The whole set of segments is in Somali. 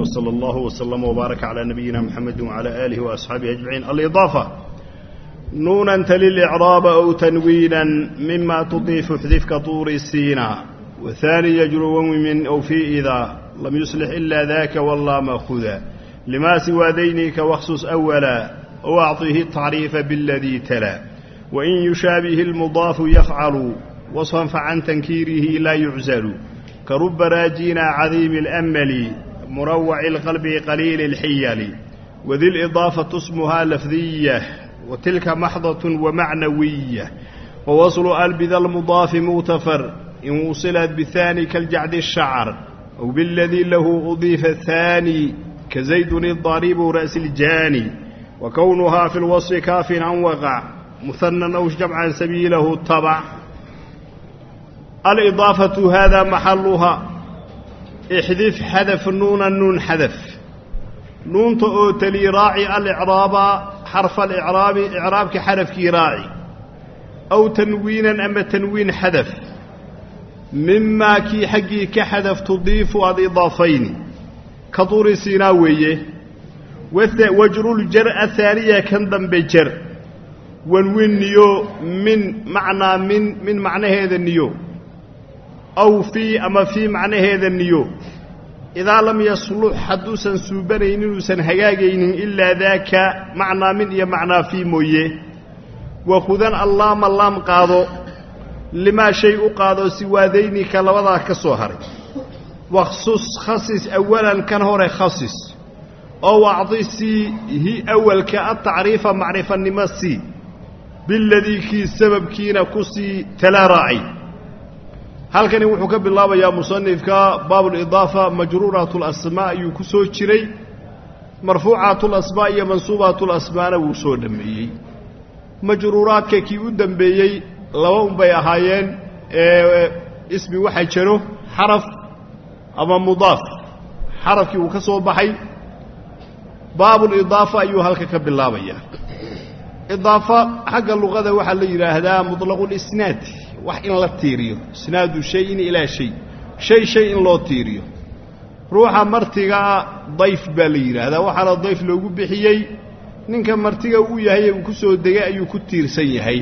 وصلى الله وسلم وبارك على نبينا محمد وعلى آله وأصحابه أجمعين الإضافة نونا تلي الإعراب أو تنوينا مما تضيف احذف كطور السينا وثاني يجرو من أو في إذا لم يصلح إلا ذاك والله مأخذا لما سوى ذينك واخصص أولا وأعطيه التعريف بالذي تلا وإن يشابه المضاف يفعل وصفا فعن تنكيره لا يعزل كرب راجينا عظيم الأمل مروع القلب قليل الحيل وذي الإضافة اسمها لفظية وتلك محضة ومعنوية ووصل ألب ذا المضاف مغتفر إن وصلت بالثاني كالجعد الشعر أو بالذي له أضيف الثاني كزيد الضريب رأس الجاني وكونها في الوصف كاف عن وقع مثنى أو جمعا سبيله ixdif xadaf nuuna nuun xadaf nuunta oo teli raaci alicraaba xarfa alicraabi icraabka xarafkii raaci aw tanwiinan ama tanwiin xadaf mimaa kii xaggii ka xadaf tudiifu aad idaafayni ka duuri siinaa weeye wajruljar ahaaniya kan dambe jar wanwin niyo min macnaa min min macnaheeda niyo aw fii ama fii macnaheeda niyo. Idaa lam yaslux hadduusan suubanayn inuusan hagaagaynin ilaa daaka macnaa min iyo macnaa fii mooye. Wakudan allaama laam qaado limaa shay u qaado siwaadaynika labadaa ka soo haray. Wakhsus khasis awalan kan hore khasis. Oo wacdi sii hi awalka atacriifa macrifanimo sii. Biladii kii sababkiina ku sii tala raacay halkani wuxuu ka bilaabayaa musanifka baabulidaafa majruuraatulasmaa ayuu ku soo jiray. Marfuucaatulasmaa iyo mansuubaatulasmaana wuu soo dhammeeyey. Majruuraadka kii u dembeeyey laba unbay ahaayeen ee ismi waxa jiro xaraf ama mudaaf. Xarafkii uu ka soo baxay. Baabulidaafa ayuu halka ka bilaabayaa. Idaafa xagga luqada waxaa la yidhaahdaa mudlaqulisnaad wax in la tiiriyo. Isnaadu shayin ilaa shay. Shay shay in loo tiiriyo. Ruuxa martigaa dayf baa la yidhaahdaa. Waxaana dayf loogu bixiyey. Ninka martiga uu yahay uu ku soo degay ayuu ku tiirsan yahay.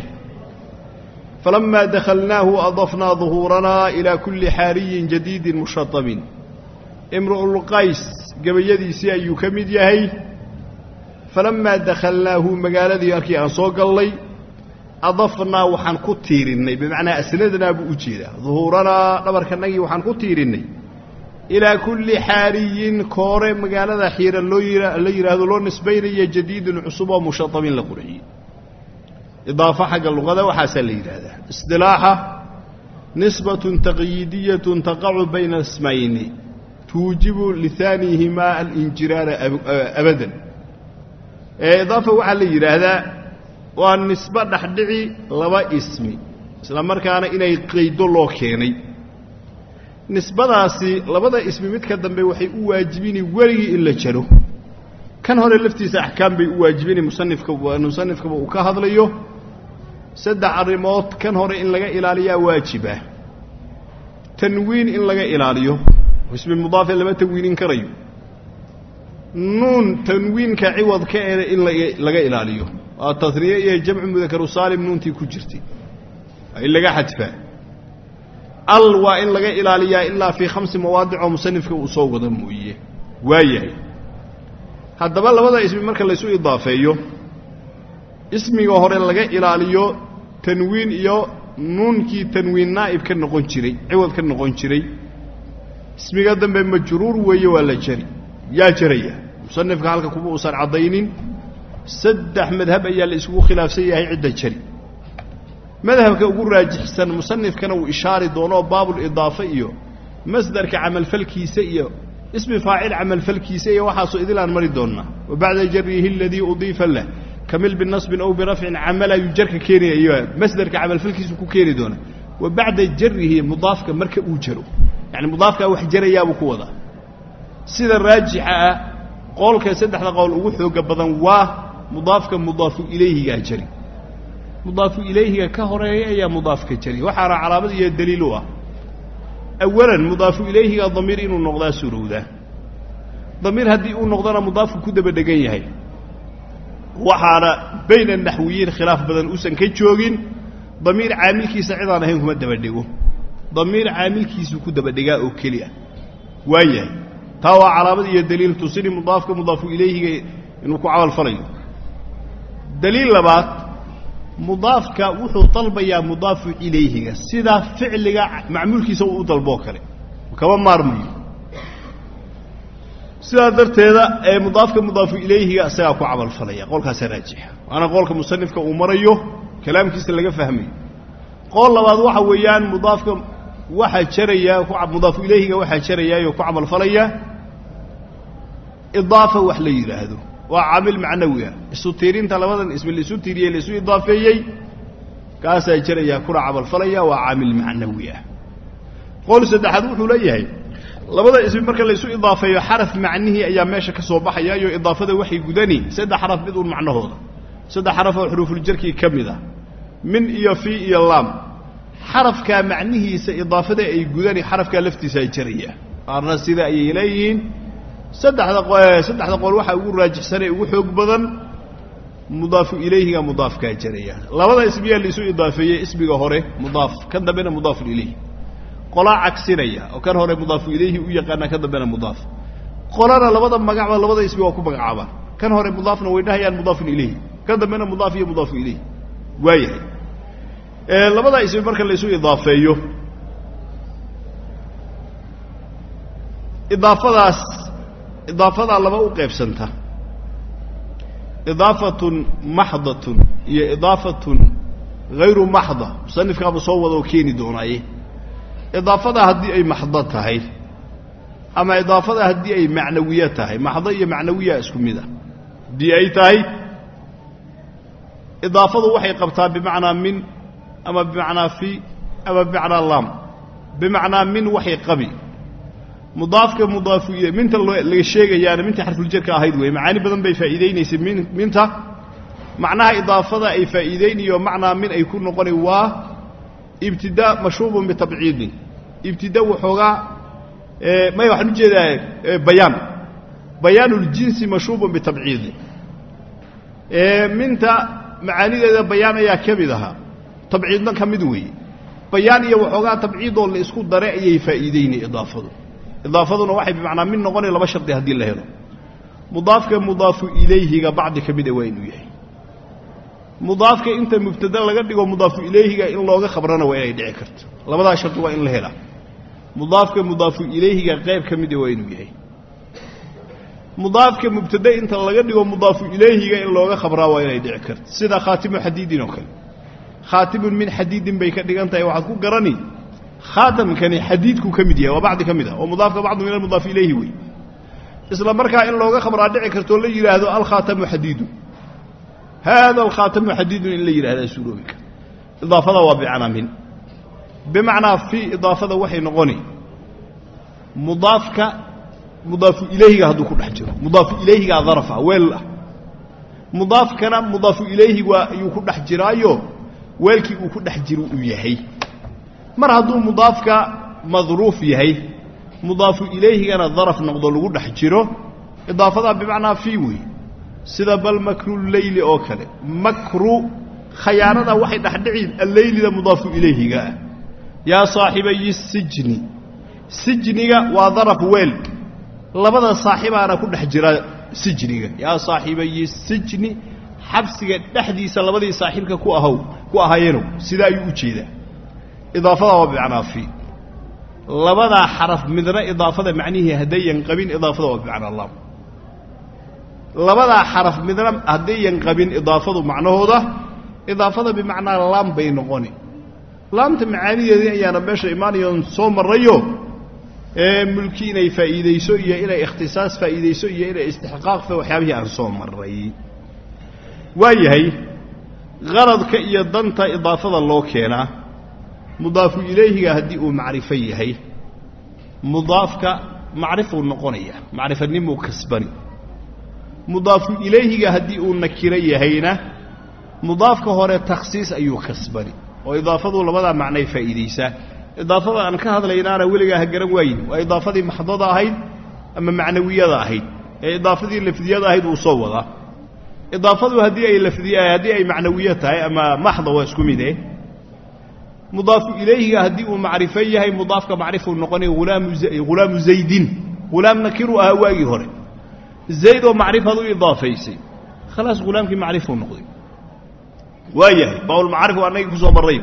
Falammaa dakhalnaahu adafnaa duhuuranaa ilaa kulli xaariyin jadiidin mushatamin imru'ulqays gabayadiisii ayuu ka mid yahay. Falammaa dakhalnaahu magaaladii markii aan soo gallay adafnaa waxaan ku tiirinnay bimacnaa asnadnaa buu u jeedaa duhuuranaa dhabarkanagii waxaan ku tiirinnay ilaa kulli xaariyin koore magaalada xiira la yidhaahdo loo nisbaynaya jadiidun cusub oo mushatamin la qurxiyey idaafo xagga luqada waxaasaa la yidhaahdaa isdilaaxa nisbatun taqyiidiyatun taqacu bayna ismayni tuujibu lihaanihimaa alinjiraara abadan idaafa waxaa la yidhaahdaa waa nisbo dhexdhici laba ismi isla markaana inay qaydo loo keenay. Nisbadaasi labada ismi midka dambe waxay u waajibini weligii in la jaro. Kan hore laftiisa axkaam bay u waajibini musanifka musanifkaba uu ka hadlayo. Saddex arrimood kan hore in laga ilaaliyaa waajiba. Tanwiin in laga ilaaliyo. Ismi mudaafe lama tanwiinin karayo. Nuun tanwiinka ciwadka ee in laga ilaaliyo waa taniye iyo jamcu mudakaru saalim nuuntii ku jirtay in laga xadfaa al waa in laga ilaaliyaa ilaa fii khamsi mawaadicoo musanifka uu soo wada mooye. Waayahay haddaba labada ismi marka laysu idaafeeyo ismiga hore laga ilaaliyo tanwiin iyo nuunkii tanwiin naa'ib ka noqon jiray ciwad ka noqon jiray ismiga dambe majruur weeye waa la jari. Yaa jaraya. Musanifka halka kuma uusan caddaynin saddex madhab ayaa la isugu khilaafsan yahay cidda jari. Madhabka ugu raajixsan musanifkana uu ishaari doono baabulidaafa iyo masdarka camalfalkiisa iyo ismi faacil camalfalkiisa iyo waxaasoo idilaan mari doonnaa wa bacda jarihi aladii udiifa lah kamil binasbin aw birafcin camala yuu jarka keenaya masdarka camalfalkiisu ku keeni doona. Wa bacda jarihi mudaafka marka uu jaro yani mudaafkaa wax jarayaabuu ku wadaa. Sida raajixa ah qoolka saddexda qowl ugu xooga badan waa mudaafka mudaafu ilayhigaa jari. Mudaafu ilayhiga ka horreeya ayaa mudaafka jari. Waxaana calaamad iyo daliil u ah. Awalan mudaafu ilayhiga damiir inuu noqdaa surowdaa damiir haddii uu noqdona mudaafku ku daba dhegan yahay. Waxaana bayna naxwiyiin khilaaf badan uusan ka joogin. Damiir caamilkiisa cidaan ahayn kuma dabadhego damiir caamilkiisuu ku dabadhegaa oo keli waa yahay. Taa waa calaamad iyo daliil tusini mudaafka mudaafu ilayhiga inuu ku camalfalayo daliil labaad mudaafka wuxuu dalbayaa mudaafu ilayhiga. Sida ficliga macmuulkiisa uu u dalboo kale. Kama maarmayo sidaa darteeda ee mudaafka mudaafu ilayhiga isagaa ku camalfalaya qolkaasa raajixa. Waana qolka musanifka uu marayo kalaamkiisa laga fahmayo qool labaad waxa weeyaan mudaafka waxaa jarayaa mudaafu ilayhiga waxaa jarayaayoo ku camalfalaya idaafa wax la yidhaahdo waa caamil macnawi ah isu tiirinta labadan ismi laisu tiiriyey laisu idaafeeyey. Kaasaa jarayaa kuna camalfalaya waa caamil macnawi ah saddexaad wuxuu leeyahay labada ismi marka laysu idaafeeyo xaraf macnihii ayaa meesha ka soo baxaya iyo idaafada waxay gudani. Saddex xaraf mid uun macnahooda. Saddex xaraf oo xuruufuljarkii ka mid ah. Min iyo fii iyo laam. Xarafkaa macnihiisa idaafada ay gudani xarafkaa laftiisa ay jaraya. Qaarna sida ayay leeyihiin saddexda saddexda qool waxaa ugu raajixsanee ugu xoog badan mudaafu ilayhiga mudaafkaa jaraya labada ismiyaa laisu idaafeeyey ismiga hore mudaaf kan dambena mudaafun ilayhi. Qolaa cagsinaya oo kan hore mudaafu ilayhi u yaqaana kan dambena mudaaf. Qolana labada magacba labada ismi waa ku magacaabaan kan hore mudaafna way dhahayaan mudaafun ilayhi. Kan dambena mudaaf iyo mudaafu ilayhi. Waayahay. Labadaa ismi marka laysu idaafeeyo idaafadaas idaafadaa laba u qaybsanta. Idaafatun maxdatun iyo idaafatun hayru maxda. Musanifkaaba soo wada oo keeni doonaaye idaafada haddii ay maxdo tahay ama idaafada haddii ay macnawiye tahay maxdo iyo macnawiya isku mid ah. Haddii ay tahay idaafadu waxay qabtaa bimacnaa min ama bimacnaa fi ama bimacnaa lam bimacnaa min waxay qabi mudaafka mudaafu ile minta laga sheegayaana minta xarfuljarka ahayd wey macaani badan bay faa'iidaynaysay min minta. Macnaha idaafada ay faa'iidaynayo macnaa min ay ku noqoni waa ibtidaa mashruubun bitabciidin ibtida waxoogaa maya waxaan u jeedaa bayaan. Bayaanuljinsi mashruubun bitabciidin minta macaanideeda bayaan ayaa ka mid ahaa tabciidna ka mid weeye. Bayaan iyo waxoogaa tabciidoo la isku dare ayay faa'iideynay idaafadu idaafaduna waxay bimacnaa mid noqonay laba shardi haddii la helo. Mudaafka mudaafu ilayhiga bacdi ka mida waa inuu yahay. Mudaafka inta mubtada laga dhigo mudaafu ilayhiga in looga khabrana waa inay dhici karto. Labadaa shardi waa in la helaa mudaafka mudaafu ilayhiga qayb ka mida waa inuu yahay. Mudaafka mubtade inta laga dhigo mudaafu ilayhiga in looga khabraa waa inay dhici karto. Sida khaatimu xadiidin oo kale. Khaatimun min xadiidin bay ka dhigan tahay. Waxaad ku garani khaatamkani xadiidkuu ka mid yahay waa bacdi ka mid ah oo mudaafka bacdu min almudaaf ilayhi wey isla markaa in looga khabraa dhici kartoo la yidhaahdo alkhaatamu xadiidun haada alkhaatamu xadiidun in la yidhahdaa suuroobi kara idaafada waa bimacnaa min bimacnaa fii idaafada waxay noqoni mudaafka mudaafu ilayhiga hadduu ku dhex jiro mudaafu ilayhigaa daraf ah weel ah mudaafkana mudaafu ilayhi waa ayuu ku dhex jiraayo weelkii uu ku dhex jiro uu yahay mar hadduu mudaafka madruuf yahay mudaafu ilayhigana daraf noqdo lagu dhex jiro idaafadaa bimacnaa fii wey sida bal makruleyli oo kale. Makru khayaanada waxay dhexdhici alleylida mudaafu ilayhiga ah. Yaa saaxibayi sijni. Sijniga waa daraf weel. Labada saaxibaana ku dhex jira sijniga. Yaa saaxibayi sijni xabsiga dhexdiisa labadii saaxiibka ku ahow ku ahayeenow sidaa ayuu u jeedaa idaafada waa bimacnaa fii labadaa xaraf midna idaafada macnihii haddayan qabin idaafada waa bimacnaa lam labadaa xaraf midna haddayan qabin idaafadu macnahooda idaafada bimacnaa laam bay noqoni. Laamta macaanideedii ayaana meesha imaanayoon soo marrayo ee mulki inay faa'iidayso iyo inay ikhtisaas faa'iidayso iyo inay istixqaaqfa waxyaabihii aan soo marray. Waa yahay qaradka iyo danta idaafada loo keenaa mudaafu ilayhiga haddii uu macrifo yahay mudaafka macrifuu noqonaya macrifanimuu kasbani. Mudaafu ilayhiga haddii uu nakiro yahayna mudaafka hore takhsiis ayuu kasbani. Oo idaafadu labadaa macnay faa'iidaysaa idaafada aan ka hadlaynaana weligaa ha garan waayin. Waa idaafadii maxdada ahayd ama macnawiyada ahayd. Ee idaafadii lafdiyada ahayd uu soo wadaa. Idaafadu haddii ay lafdi haddii ay macnawiyo tahay ama maxda waa isku mid eh mudaafu ilayhiga haddii uu macrifo yahay mudaafka macrifuu noqonaya hulaamu zaydin. Hulaam nakiru ahaa waagii hore. Zayd oo macrifaad u idaafaysay khalaas hulaamkii macrifuu noqday. Waa yahay baaulmacrif waa annagii ku soo marray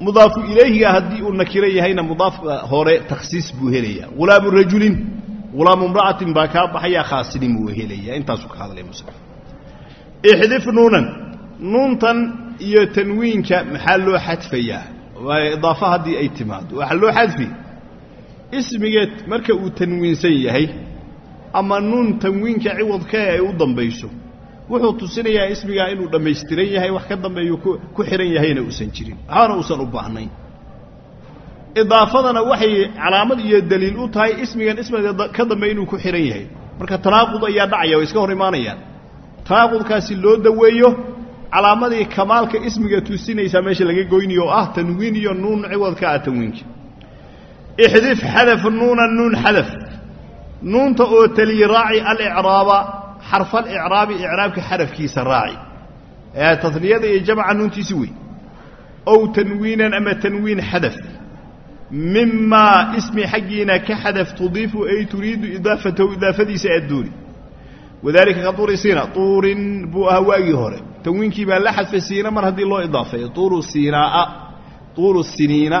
mudaafu ilayhiga haddii uu nakiro yahayna mudaafka hore takhsiis buu helayaa. Hulaamu rajulin hulaamu imra'atin baa kaa baxaya khaasinin buu helayaa. Intaasuu ka hadlaya muslim. Ixdif nuunan. Nuuntan iyo tanwiinka maxaa loo xadfayaa? Waayo idaafa haddii ay timaado waxaa loo xadfi. Ismigeed marka uu tanwiinsan yahay ama nuun tanwiinka ciwadkae ay u dambayso wuxuu tusinayaa ismigaa inuu dhammaystiran yahay wax ka dambeeyu ku xihan yahayna uusan jirin. Waxaana uusan u baahnayn. Idaafadana waxay calaamad iyo daliil u tahay ismigan ismiga ka dambeeya inuu ku xihan yahay. Marka tanaaqud ayaa dhacaya way iska hor imaanayaan. Tanaaqudkaasi loo daweeyo calaamadii kamaalka ismiga tusinaysaa meesha laga goynayo oo ah tanwiin iyo nuun ciwadka ah tanwiinka ixdif xadaf nuuna nuun xadaf. Nuunta oo taliyi raaci alicraaba xarfalicraabi icraabka xarafkiisa raaci. Ee taniyada iyo jamca nuuntiisi wey ow tanwiinan ama tanwiin xadaf. Mimaa ismi xaggiina ka xadaf tudiifu ay turiidu idaafatahu idaafadiisa aad dooni. Wadalika ka tuuri siina tuurin buu ahaa waagii hore tanwiinkii baa la xadfay siina mar haddii loo idaafeeyo. Tuuru siinaa'a tuuru siniina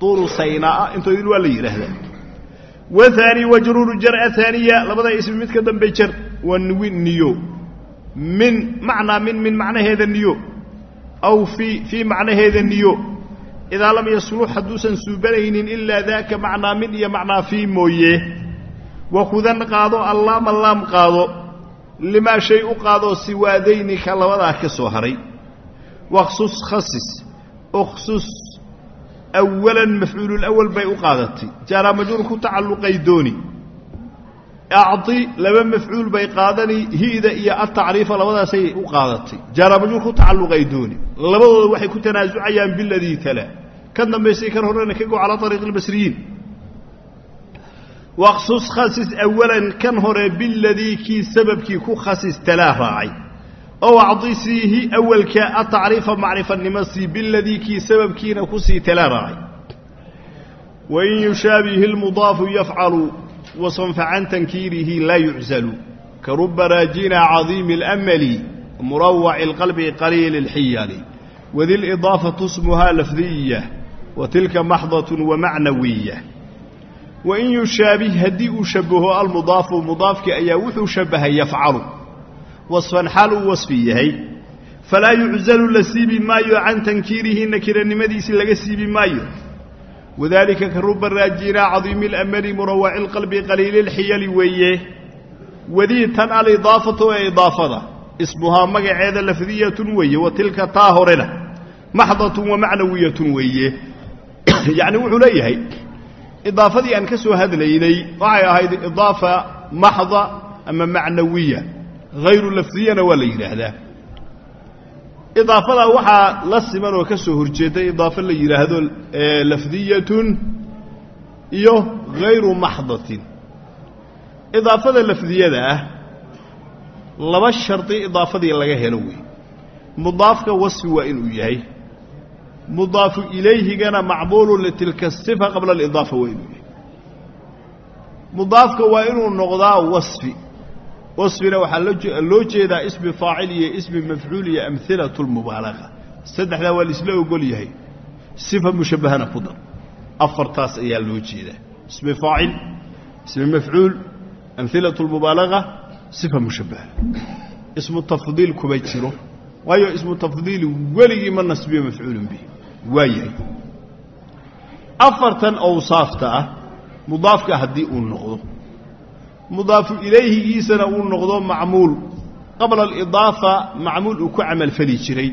tuuru saynaa'a intoodin waa la yidhaahdaa wahaani wajruuru jar ahaaniya labada ismi mid ka dambe jar wanwin niyo. Min macnaa min min macnaheeda niyo. Aw fii fii macnaheeda niyo. Idaa lam yaslux hadduusan suubanaynin ilaa daaka macnaa min iyo macnaa fii mooye. Wakudan qaado allaama laam qaado limaa shay u qaadoo siwaadaynika labadaa ka soo haray. Wakhsus khasis ukhsus awalan mafcuululawal bay u qaadatay. Jaaraa majruur ku tacalluqay dooni. Acdi laba mafcuul bay qaadani hi'da iyo atacriifa labadaasay u qaadatay. Jaaraa majruur ku tacalluqay dooni. Labadooda waxay ku tanaasucayaan biladii tala kan dambaysay kan horena ka go calaa ariiqi اlbasriyiin waqsus khasis awalan kan hore biladii kii sababkii ku khasis talaa raacay ow acdisiihi awalka atacriifa macrifanimo sii biladii kii sababkiina ku sii talaa raacay wain yushaabihi اlmudaafu yafcalu wasanfa can tankiirihi laa yuczalu karuba raajina cadiimi اlamali murawaci اlqalbi qaliili اlxiyali wadi lidaafatu smuhaa lafdiya wa tilka maxdaة wamacnawiya wain yushaabih haddii uu shabaho almudaafu mudaafki ayaa wuxuu shabahay yafcalu wasfan xaal uu wasfi yahay falaa yuczalu la siibi maayo can tankiirihi nakiranimadiisi laga siibi maayo wadalika ka ruba raajina cadiimi اlamali murawaci اlqalbi qaliili اlxiyali weeye wadii tan alidaafatu ee idaafada ismuhaa magaceeda lafdiyatun weeye wa tilka taa horena maxdatun wamacnawiyatun weeye yacni wuxuu leeyahay idaafadii aan ka soo hadlaynay waxay ahayd idaafa maxda ama macnawiya. Hayru lafdiyana waa la yidhaahdaa. Idaafadaa waxaa la siman oo ka soo horjeeda idaafo la yidhaahdo lafdiyatun iyo hayru maxdatin. Idaafada lafdiyada ah laba shardi idaafadii laga helo wey mudaafka wasfi waa inuu yahay mudaafu ilayhigana macmuulu litilka sifa qabla alidaafa yahay. Mudaafka waa inuu noqdaa wasfi. Wasfina waxaa loo jeedaa ismi faacil iyo ismi mafcuul iyo amhilatu lmubaalaqa saddexdaa waa laisla ogol yahay. Sifa mushabbahana ku dar. Afartaas ayaa loo jeedaa. Ismi faacil ismi mafcuul amhilatu lmubaalaqa sifa mushabbaha. Ismu tafdiil kuma jiro. Waayo ismu tafdiili weligii ma nasbiyo mafcuulun bihi waa yahay afartan awsaafta ah mudaafka haddii uu noqdo mudaafu ilayhigiisana uu noqdo macmuul. Qabla alidaafa macmuul uu ku camalfali jiray.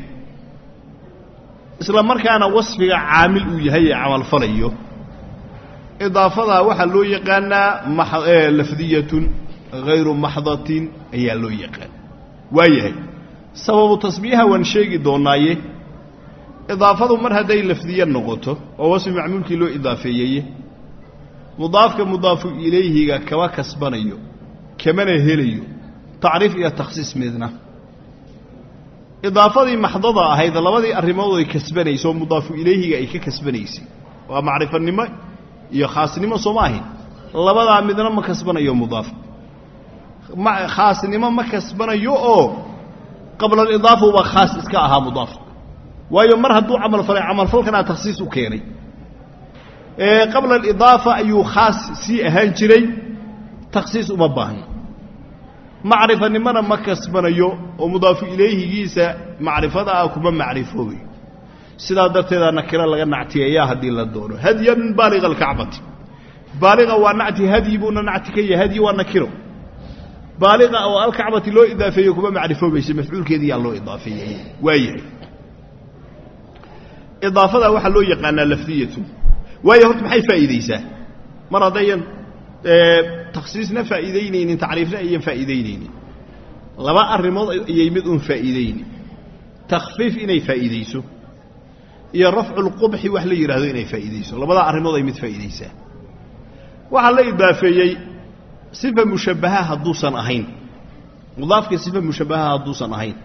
Isla markaana wasfiga caamil uu yahay ee camalfalayo idaafadaa waxaa loo yaqaanaa lafdiyatun hayru maxdatin ayaa loo yaqaan. Waa yahay. Sababu tasbiiha waan sheegi doonaaye idaafadu mar hadday lafdiye noqoto oo wasfi macmuulkii loo idaafeeyeye. Mudaafka mudaafu ilayhiga kama kasbanayo kamana helayo tacriif iyo takhsiis midna. Idaafadii maxdada ahayd labadii arrimood ay kasbanayso oo mudaafu ilayhiga ay ka kasbanaysay waa macrifanimo iyo khaasnimo sooma ahayn. Labadaa midna ma kasbanayo mudaaf. Khaasnimo ma kasbanayo oo qabla alidaafa uba khaas iska ahaa mudaaf waayo mar hadduu camal falay camalfalkanaa takhsiis u keenay. Qabla alidaafa ayuu khaas sii ahaan jiray takhsiis uma baahno macrifanimona ma kasbanayo oo mudaafu ilayhigiisa macrifada ah kuma macrifoobayo sidaa darteedaa nakiro laga nactiyeeyaa haddii la doono. Hadyan baaliga alkacbati. Baaliqa waa nacti hadyi buuna nacti ka yahay hadyi waa nakiro. Baaliqa oo alkacbati loo idaafeeyo kuma macrifoobaysa mafcuulkeediyaa loo idaafeeyey. Waayahay idaafada waxaa loo yaqaanaa lafdiyatu waayo horta maxay faa'iidaysaa? Mar haddayan takhsiisna faa'iidaynaynin tacriifna ayan faa'iidaynaynin. Laba arrimood ayay mid uun faa'iidayni. Takhfiif inay faa'iidayso iyo rafculqubxi wax la yidhaahdo inay faa'iidayso. Labadaa arrimood ay mid faa'iidaysaa. Waxaa la idaafeeyey sifa mushabbaha hadduusan ahayn. Mudaafka sifa mushabbaha hadduusan ahayn.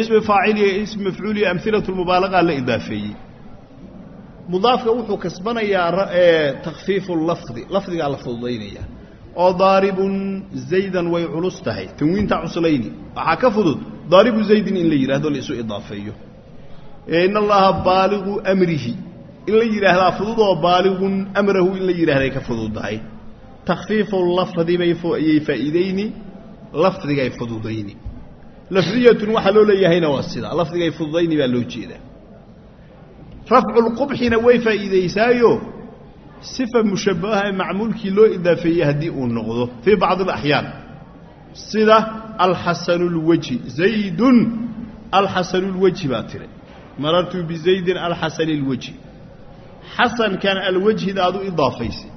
Ismi faacil iyo ismi mafcuul iyo amhilatu lmubaalaqa la idaafeeyey mudaafka wuxuu kasbanayaa takfiifu lafdi lafdigaa la fududaynaya. Oo daaribun zaydan way culus tahay. Tanwiinta cuslayni. Waxaa ka fudud daaribu zaydin in la yidhahdo laisu idaafeeyo. In allaha baaligu amrihi. In la yidhaahdaa fududoo baaligun amrahu in la yidhahday ka fududdahay takfiifu lafdi bayayay faa'iidayni lafdigay fududayni. Lafdiyatun waxaa loo leeyahayna waa sida. Lafdigay fududayni baa loo jeedaa rafculqubxina way faa'iidaysaayo. Sifa mushabbaha ee macmuulkii loo idaafeeyey haddii uu noqdo fii bacdi alaxyaan sida alxasanu lwajhi zaydun alxasanu lwajhi baa tiri marartu bizaydin alxasani lwajhi xasankan alwajhida aad u idaafaysay.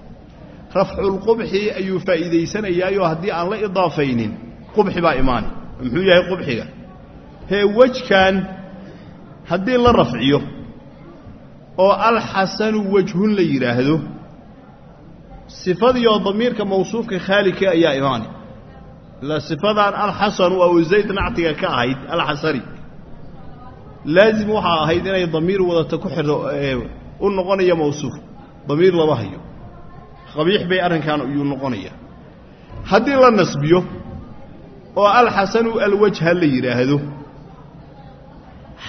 Rafculqubxi ayuu faa'iidaysanayaayo haddii aan la idaafaynin. Qubxi baa imaani. Muxuu yahay qubxiga? Hee wejkan haddii la rafciyo oo alxasanu wajhun la yidhaahdo sifadiioo damiirka mawsuufka khaalika ayaa imaani. Ilaa sifadan alxasanu oo zayd nactiga ka ahayd alxasani. Laazim waxaa ahayd inay damiir wadata ku xidho u noqonaya mawsuuf. Damiir lama hayo. Qabiix bay arrinkan iyuu noqonaya. Haddii la nasbiyo oo alxasanu alwajha la yidhaahdo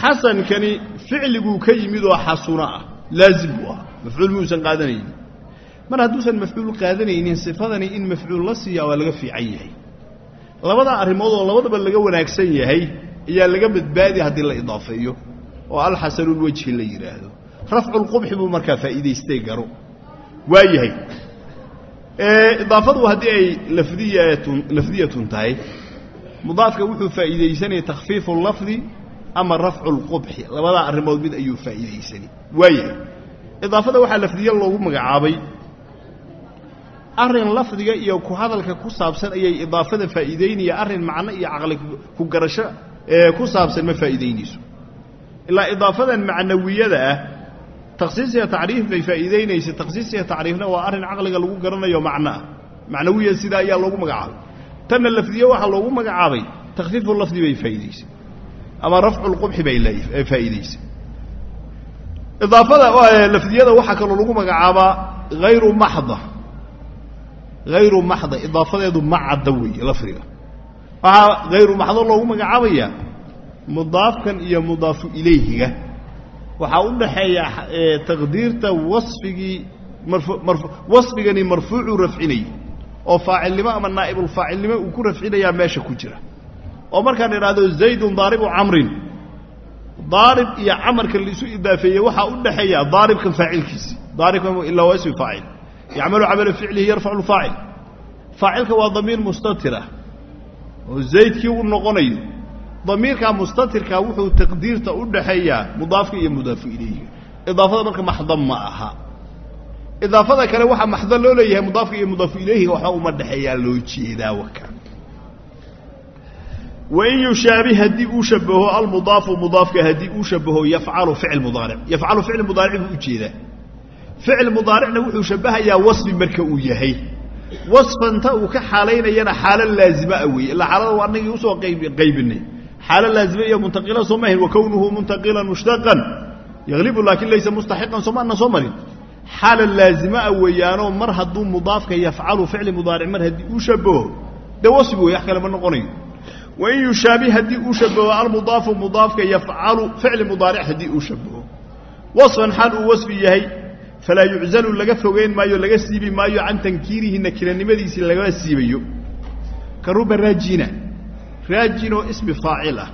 xasankani ficliguu ka yimid oo xasuna ah laazim buu ahaa. Mafcuul muusan qaadanaynin. Mar hadduusan mafcuul qaadanaynin sifadani in mafcuul la siiyaa waa laga fiican yahay. Labada arrimood oo labadaba laga wanaagsan yahay ayaa laga badbaadi haddii la idaafeeyo oo alxasanulwajhi la yidhaahdo rafculqubxi buu markaa faa'iidaystay garo. Waa yahay idaafadu haddii ay lafdiyatun tahay mudaafka wuxuu faa'iidaysanaya takhfiifu lafdi ama rafcu lqubxi labadaa arrimood mid ayuu faa'iidaysanay waayahay idaafada waxaa lafdiye loogu magacaabay. Arrin lafdiga iyo ku hadalka ku saabsan ayay idaafada faa'iidaynaya arrin macno iyo caqli ku garasho ee ku saabsan ma faa'iidaynayso ilaa idaafadan macnawiyada ah takhsiis iyo tacriif bay faa'iidaynaysa. Takhsiis iyo tacriifna waa arrin caqliga lagu garanayo macno ah. Macnawiya sidaa ayaa loogu magacaabay. Tanna lafdiye waxaa loogu magacaabay takhfiifu lafdi bay faa'iidaysay ama rafcu lqubxi bay faa'iidaysay idaafada lafdiyada waxaa kaloo lagu magacaabaa hayru maxda. Hayru maxda idaafadeedu ma cadda weeye lafdiga. Waxaa hayru maxdo loogu magacaabayaa mudaafkan iyo mudaafu ilayhiga. Waxaa u dhaxeeya taqdiirta wasfigii wasfigani marfuucuu rafcinayay oo faacilnimo ama naa'ibulfaacilnimo uu ku rafcinayaa meesha ku jira oo markaan idhaahdo zaydun daaribu camrin. Daarib iyo camarka laisu idaafeeyey waxaa u dhaxeeya daaribkan faacilkiisi. Daaribkan ilaa waa ismi faacil. Yacmalu camala ficlihi yarfacu lfaacil faacilka waa damiir mustatira oo zaydkii u noqonayo. Damiirkaa mustatirkaa wuxuu taqdiirta u dhaxeeyaa mudaafka iyo mudaafu ilayhiga idaafada marka maxda ma aha. Idaafada kale waxaa maxdo loo leeyahay mudaafka iyo mudaafu ilayhiga waxba uma dhexeeyaa loo jeedaa waka wain yushaabi haddii uu shabaho almudaafu mudaafka haddii uu shabaho yafcalu ficil mudaaric. Yafcalu ficil mudaaric buu u jeedaa ficil mudaaricna wuxuu shabbahayaa wasfi marka uu yahay. Wasfanta uu ka xaalaynayana xaalo laazima a weeye. Ilaa xaalada anagii u soo qaybinay. Xaalo laazima iyo muntaqila soo mahayn wa kownuhu muntaqilan mushtaqan. Yaglibu laakin laysa mustaxiqan sooma ana soo marin. Xaala laazima a weeyaanoo mar hadduu mudaafka yafcalu ficli mudaaric mar haddii wain yushaabi haddii uu shabaho almudaafu mudaafka yafcalu ficli mudaaric haddii uu shabaho wasfan xaal uu wasfi yahay falaa yuczalu laga fogeyn maayo laga siibi maayo can tankiirihi nakiranimadiisii lagama siibayo. Ka ruba raajina raajin oo ismi faacil ah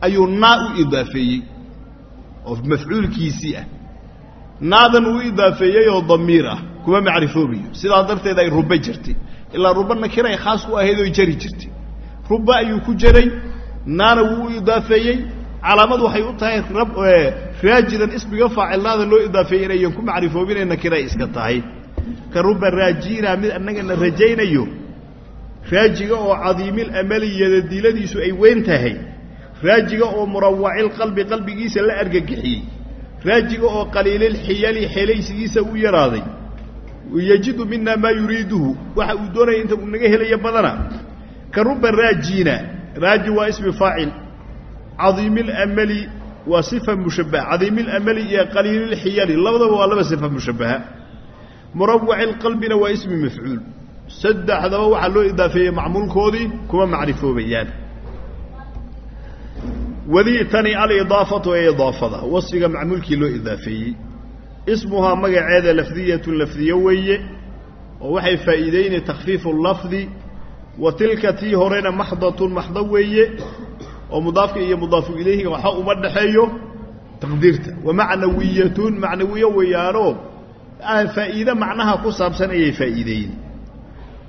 ayuu naa u idaafeeyey oo mafcuulkiisii ah. Naadan uu idaafeeyey oo damiir ah kuma macrifoobayo sidaa darteed ay ruba jirtay. Ilaa ruba nakiray khaas ku ahayd oo jari jirtay ruba ayuu ku jaray naana wuu u idaafeeyey calaamad waxay u tahay raajidan ismiga faacilnaada loo idaafeeyey inayan ku macrifoobinay nakiray iska tahay. Ka ruba raajina mid annagana rajaynayo raajiga oo cadiimil amali yadadiiladiisu ay weyn tahay. Raajiga oo murawacil qalbi qalbigiisa la argagixiyey. Raajiga oo qaliilil xiyali xeelaysigiisa u yaraaday. Yajidu mina maa yuriiduhu waxa uu doonaya inta uu naga helayo badana ka ruba raaji waa ismi faacil. Cadiimilamali waa sifa mushabbaha. Cadiimilamali iyo qaliililxiyali labadaba waa laba sifa mushabbaha. Murawacilqalbina waa ismi mafcuul. Saddexdaba waxaa loo idaafeeyey macmuulkoodii kuma macrifoobayaan. Wadii tani alidaafatu ee idaafada. Wasfiga macmuulkii loo idaafeeyey. Ismuhaa magaceeda lafdiyatun lafdiyo weeye oo waxay faa'iideynay takhfiifu lafdi wa tilka tii horena maxdatun maxdo weeye oo mudaafka iyo mudaafu ilayhiga waxa uma dhexeeyo taqdiirta wa macnawiyatun macnawiyo weeyaanoo faa'iide macnaha ku saabsan ayay faa'iideeyeen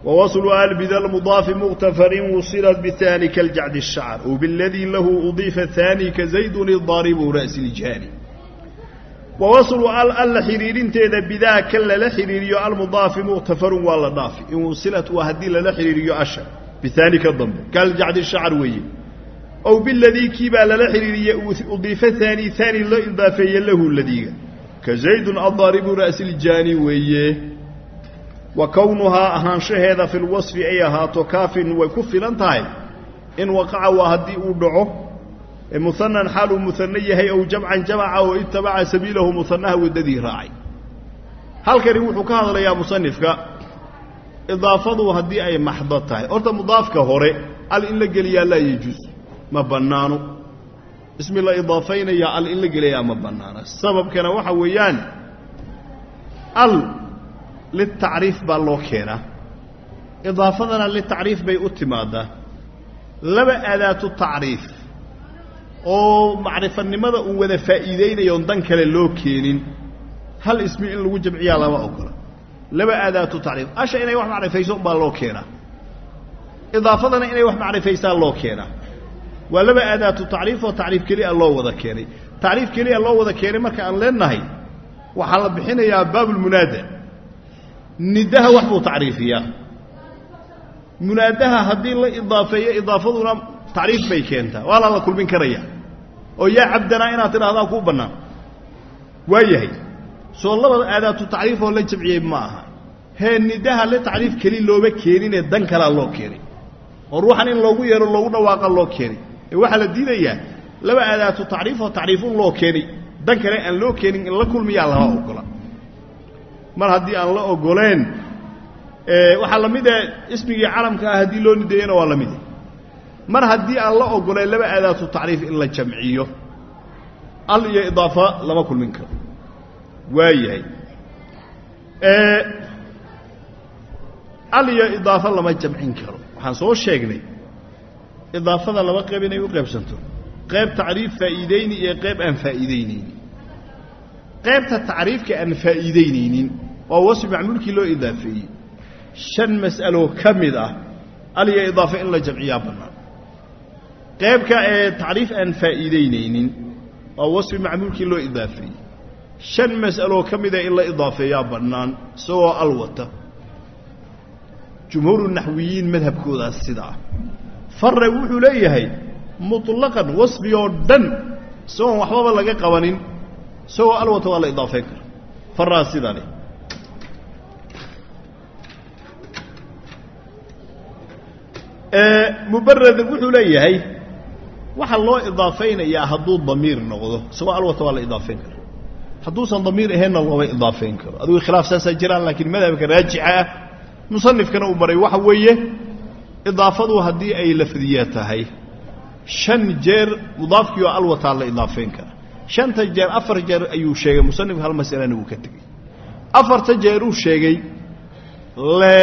ووصل آل بذا المضاف مغتفر وصلت بالثاني كالجعد الشعر وبالذي له أضيف wa waslu al alla xidhiidhinteeda bidaaka lala xidhiiriyo almudaafi muqtafarun waa la dhaafi in wusilat waa haddii lala xidhiiriyo asha biaani ka dambe kaljacdi shacr weeye ow biladii kiibaa lala xidhiiriye udiifa aani aani loo idaafeeye lahu ladiiga ka zaydun adaaribu ra'siljaani weeye wa kownuhaa ahaanshaheeda filwasfi ay ahaato kaafin way ku filan tahay in waqaca waa haddii uu dhaco muhanan xaal uu muhano yahay ow jamcan jamaca oo itabaca sabiilahu muhanaha waddadii raacay. Halkani wuxuu ka hadlayaa musanifka idaafadu haddii ay maxdo tahay. Horta mudaafka hore al in la geliyaa laa yejuus ma bannaano. Ismi la idaafaynaya al in la geliyaa ma bannaano. Sababkana waxa weeyaan al litacriif baa loo keenaa. Idaafadana litacriif bay u timaadaa. Laba aadaatu tacriif oo macrifanimada uu wada faa'iidaynayoon dan kale loo keenin. Hal ismi in lagu jamciyaa lama ogola. Laba aadaatu tacriif asha inay wax macrifayso baa loo keenaa. Idaafadana inay wax macrifaysaa loo keenaa. Waa laba aadaatu tacriif oo tacriif keliya loo wada keenay. Tacriif keliya loo wada keenay marka aan leenahay waxaa la bixinayaa baabulmunaada nidaha wax buu tacriifiyaa munaadaha haddii la idaafeeyo idaafaduna tacriif bay keentaa. Waa la la kulmin karaya. Oo yaa cabdanaa inaad tidhahdaa kuu bannaan. Waa yahay. Soo labada aadaatu tacriif oo la jamciyey ma aha. Hee nidaha le tacriif keli looma keeninee dan kalaa loo keenay. Oo ruuxan in loogu yeero loogu dhawaaqa loo keenay. Ee waxaa la diidayaa laba aadaatu tacriif oo tacriifun loo keenay. Dan kale aan loo keenin in la kulmiyaa lama ogola. Mar haddii aan la ogoleen waxaa ismigii calamka ah haddii loo nideeyana waa mar haddii aan la ogoleen laba aadaatu tacriif in la jamciyo al iyo idaafa lama kulmin karo. Waa yahay al iyo idaafa lama jamcin karo. Waxaan soo sheegnay idaafada laba qayb inay u qaybsanto qayb tacriif faa'iideyni iyo qayb aan faa'iideyneynin qaybta tacriifka aan faa'iideyneynin waa wasfi macmuulkii loo idaafeeyey. Shan mas'alo ka mid ah al iyo idaafa in la jamciyaa bannaan qaybka ee tacriif aan faa'iideyneynin waa wasfi macmuulkii loo idaafeeyey shan mas'aloo ka mida in la idaafeeyaa bannaan isagoo al wata. Jumhuuru naxwiyiin madhabkoodaas sidaa farre wuxuu leeyahay muطlaqan wasfi oo dhan isagoon waxbaba laga qabanin isagoo al wata waa la idaafeyn kara. Faraa sida mubarada wuxuu leeyahay waxaa loo idaafaynayaa hadduu damiir noqdo. Isagoo alwata waa la idaafeyn kara hadduusan damiir ahaynna looma idaafeyn karo adigu khilaaf saasaa jiraan laakiin madhabka raajixa ah musanifkana uu maray waxa weeye idaafadu haddii ay lafdiya tahay shan jeer mudaafkii alwataa la idaafeyn kara shanta jeer afar jeer ayuu sheegay musanifku hal masalana uu ka tegey afarta jeer uu sheegay le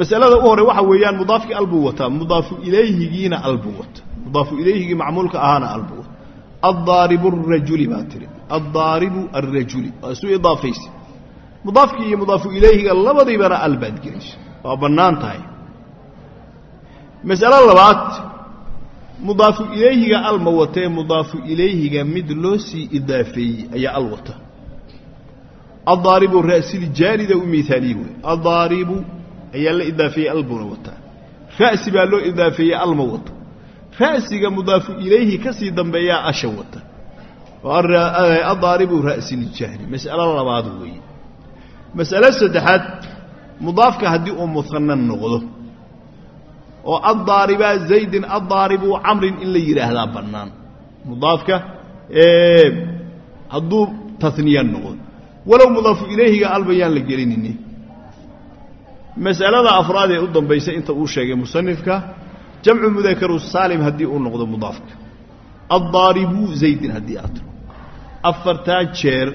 masalada u hore waxa weeyaan mudaafkii albuu wataa mudaafu ilayhigiina albuu wata mudaafu ilayhigii macmuulka ahaana wata addaaribu arajuli baa tiri. Addaaribu alrajuli waa isu idaafaysa. Mudaafkii iyo mudaafu ilayhiga labadiibana al baad gelayso waa bannaan tahay. Masalo labaad. Mudaafu ilayhiga al watee mudaafu ilayhiga mid loo sii idaafeeyey ayaa al wata. Addaaribu ra'siljaanida u miaaliye wey addaaribu ayaa la idaafeeyey albuna wataa. Ra'si baa loo idaafeeyey alma wata ra'siga mudaafu ilayhi ka sii dambeeyaa asha wata. Addaaribu ra'siljaani mas'alo labaad weeye mas'alo saddexaad mudaafka haddii uu muhanan noqdo oo addaaribaa zaydin addaaribu camrin in la yidhaahdaa bannaan. Mudaafka hadduu taniya noqdo. Walow mudaafu ilayhiga albayaan la gelinini. Mas'alada afraad ee u dambaysa inta uu sheegay musanifka jamcu mudakaru saalim haddii uu noqdo mudaafka. Addaaribu zaydin haddii aad tiro. Afartaa jeer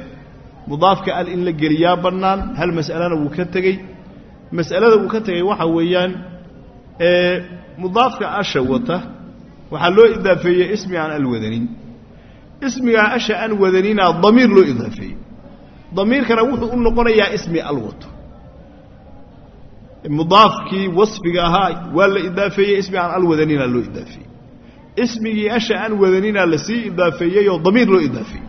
mudaafka al in la geliyaa bannaan hal mas'alana wuu ka tegey. Mas'alada uu ka tegey waxaa weeyaan mudaafka asha wata waxaa loo idaafeeyey ismi aan al wadanin. Ismigaa asha aan wadanina damiir loo idaafeeyey. Damiirkana wuxuu u noqonayaa ismi al mudaafkii wasfiga ahaa waa la idaafeeyey ismi aan al wadanina loo idaafeeyey. Ismigii asha aan wadanina la sii idaafeeyeyoo damiir loo idaafeeyey.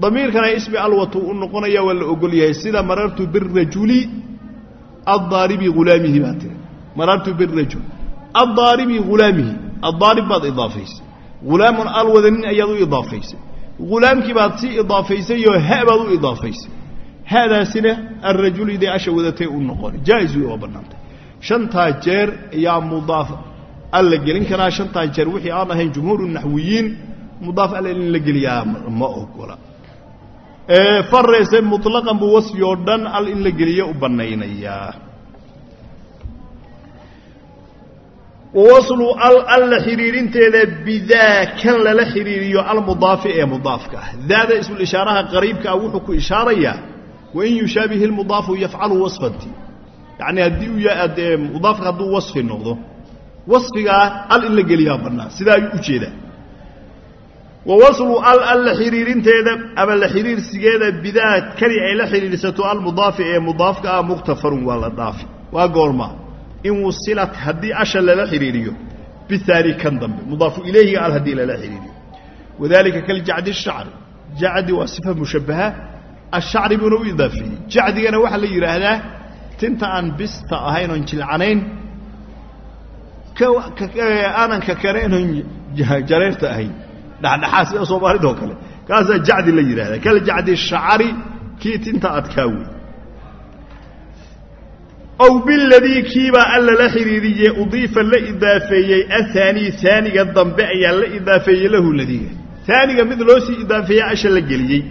Damiirkana ismi alwatu u noqonaya waa la ogol yahay sida marartu birajuli addaaribi hulaamihi baa tiri. Marartu birajul addaaribi hulaamihi addaarib baad idaafaysay. Hulaamun al wadanin ayaad u idaafaysay. Hulaamkii baad sii idaafaysayoo ha baad u idaafaysay haadaasina alrajuli dee asha wadatay u noqona jaais wey waa bannaantay shantaa jeer ayaa mudaaf al gelin karaa shantaa jeer wixii aan ahayn jumhuuru naxwiyiin mudaaf al in la geliyaa ma ogola farese muطlaqan buu wasfi oo dhan al in la geliyo u bannaynayaa waslu al alla xidhiirinteeda bidaa kan lala xidhiiriyo almudaafi ee mudaafka daada ismulishaaraha qariibka ah wuxuu ku ishaarayaa wain yushaabihi lmudaafu yafcalu wasfanti yacni haddii yaadee mudaafka hadduu wasfi noqdo wasfigaa al in la geliyaa bannaan sidaa ayuu u jeedaa wa waslu al alla xidhiirinteeda ama la xidhiirsigeeda bidaa kani ay la xidhiidhsato almudaafi ee mudaafka ah mukhtafarun waa la dhaafi waa goorma in wusilat haddii asha lala xidhiiriyo bihaani kan dambe mudaafu ilayhiga al haddii lala xidhiiriyo wadalika kaljacdi shacri jacdi waa sifa mushabbaha ashacri buuna u idaafeeyey jacdigana waxaa la yidhaahdaa tinta aan bista ahayn oon jilcanayn aanan kakanayn jareerta ahayn dhexdhexaa sida soomaalida oo kale kaasaa jacdi la yidhahdaa kaljacdi shacari kii tinta adkaa wey ow biladii kiibaa alla la xidhiiriye udiifa la idaafeeyey ahaanii aaniga dambe ayaa la idaafeeyey lahu ladiga aaniga mid loo sii asha la geliyey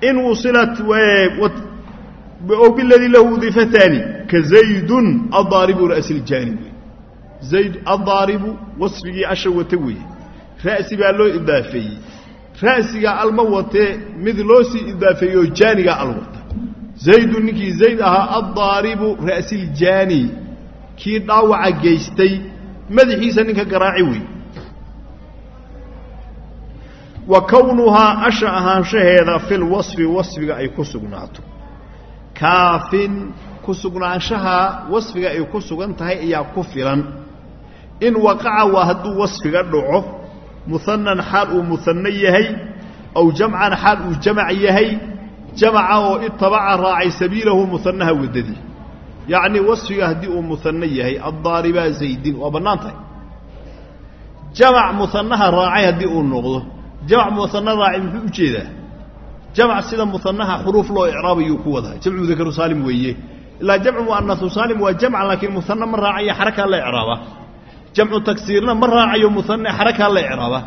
in wusilat ow biladii lahu udiifa aani ka zaydun addaaribu ra'siljaani wey zayd addaaribu wasfigii asha wata weeye ra'si baa loo idaafeeyey ra'siga alma watee mid loo sii idaafeeyey oo jaanigaa al wata zaydun ninkii zayd ahaa addaaribu ra'siljaani kii dhaawaca geystay madaxiisa ninka garaaci wey wa kownuhaa asha ahaanshaheeda fil wasfi wasfiga ay ku sugnaato. Kaafin ku sugnaanshaha wasfiga ay ku sugan tahay ayaa ku filan. In waqaca waa hadduu wasfiga dhaco muhanan xaal uu muhanno yahay aw jamcan xaal uu jamac yahay jamaca oo itabaca raacay sabiilahu muhanaha waddadii. Yacnii wasfiga haddii uu muhanno yahay addaaribaa zaydin waa bannaan tahay. Jamac muhanaha raacay haddii uu noqdo jamac muhano raacay muxuu u jeedaa. Jamc sida muanaha xuruuf loo icraabayuu ku wadaa. Jamcu mudakaru saalim weeye. Ilaa jamcu muanahu saalim waa jamc laakiin muana ma raacayo xarakaa la icraaba. Jamcu tagsiirna ma raacayo muane xarakaa la icraaba.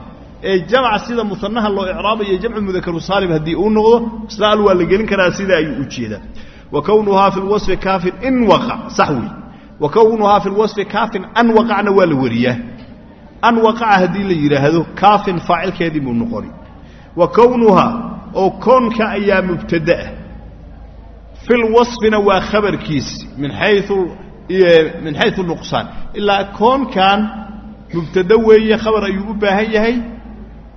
Ee jamc sida muanaha loo icraabayo jamcu mudakaru saalim haddii uu noqdo isla al waa la gelin karaa sida ayuu u jeedaa. Wa kownuhaa fi lwasfi kaafin in waqac sax wey wa kownuhaa fi lwasfi kaafin an waqacna waa la wariyaa an waqaca haddii la yidhaahdo kaafin faacilkeedii buu noqoni wa kownuhaa oo koonka ayaa mubtada'a fi lwasfina waa khabarkiisi min xayu min xayu nuqsaan. Ilaa koonkan mubtado weeye khabar ayuu u baahan yahay.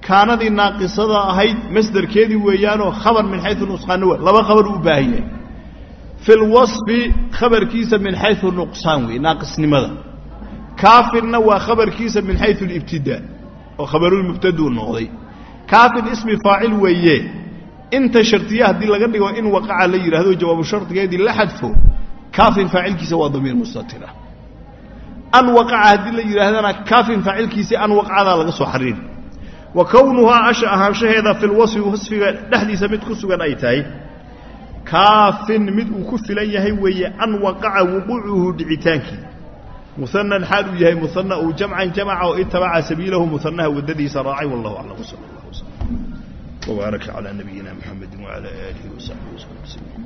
Kaanadii naaqisada ahayd masderkeedii weeyaanoo khabar min xayu nuqsaanna waa laba khabar u baahan yahay. Fi lwasfi khabarkiisa min xayu nuqsaan weeye naaqisnimada kaafinna waa khabarkiisa min xayu libtidaa oo khabarulmubtaduu noqday. Kaafin ismi faacil weeye. Inta shartiye haddii laga dhigo in waqaca la yidhahdo jawaabu shardigeedii la xadfo kaafin faacilkiisa waa damiir mustatira an waqaca haddii la yidhaahdana kaafin faacilkiisii an waqacadaa laga soo xariiri. Wa kownuhaa asha ahaanshaheeda fi lwasfi wasfiga dhexdiisa mid ku sugan ay tahay. Kaafin mid uu ku filan yahay weeye an waqaca wuquucuhu dhicitaankii muanan xaal uu yahay muana uu jamcan jamaca oo itabaca sabiilahu muanaha waddadiisa raacay wallahu aclam wsal allah wslam wbaaraka calaa nabiyina mxamedi wcala aalihi wasaxbihi wslam